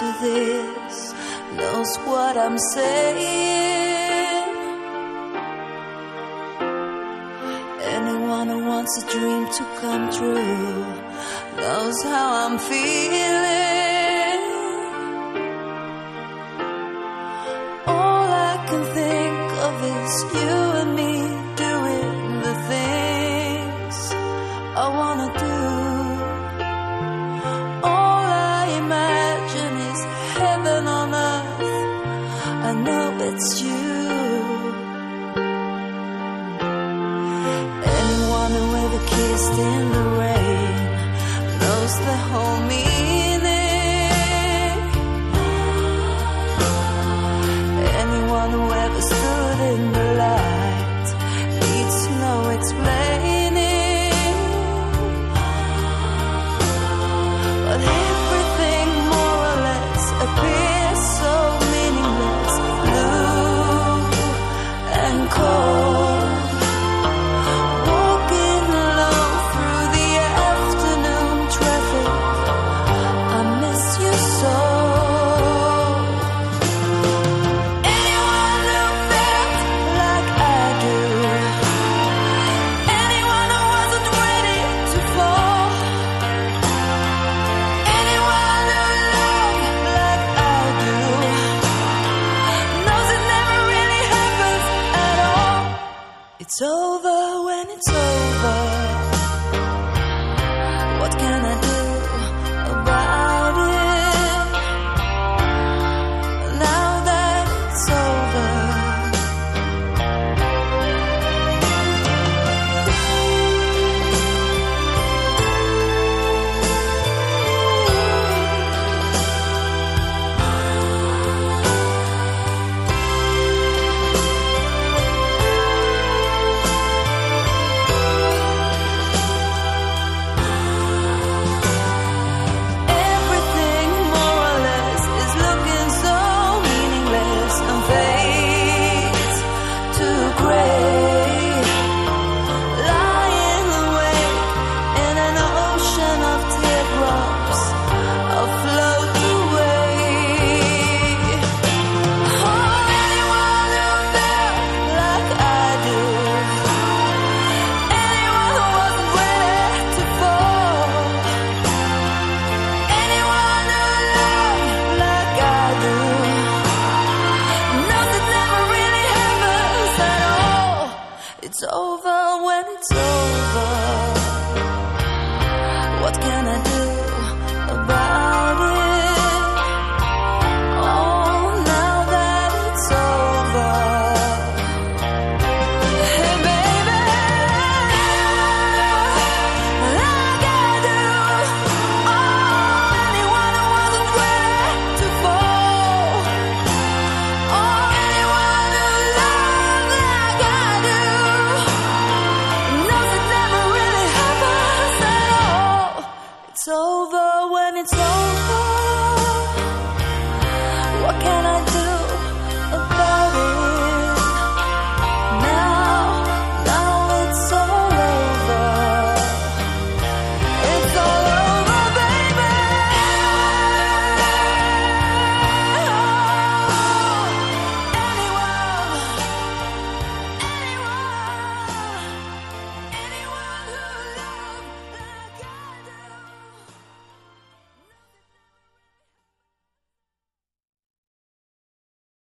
this knows what I'm saying. Anyone who wants a dream to come true knows how I'm feeling. it's you. Anyone who ever kissed him.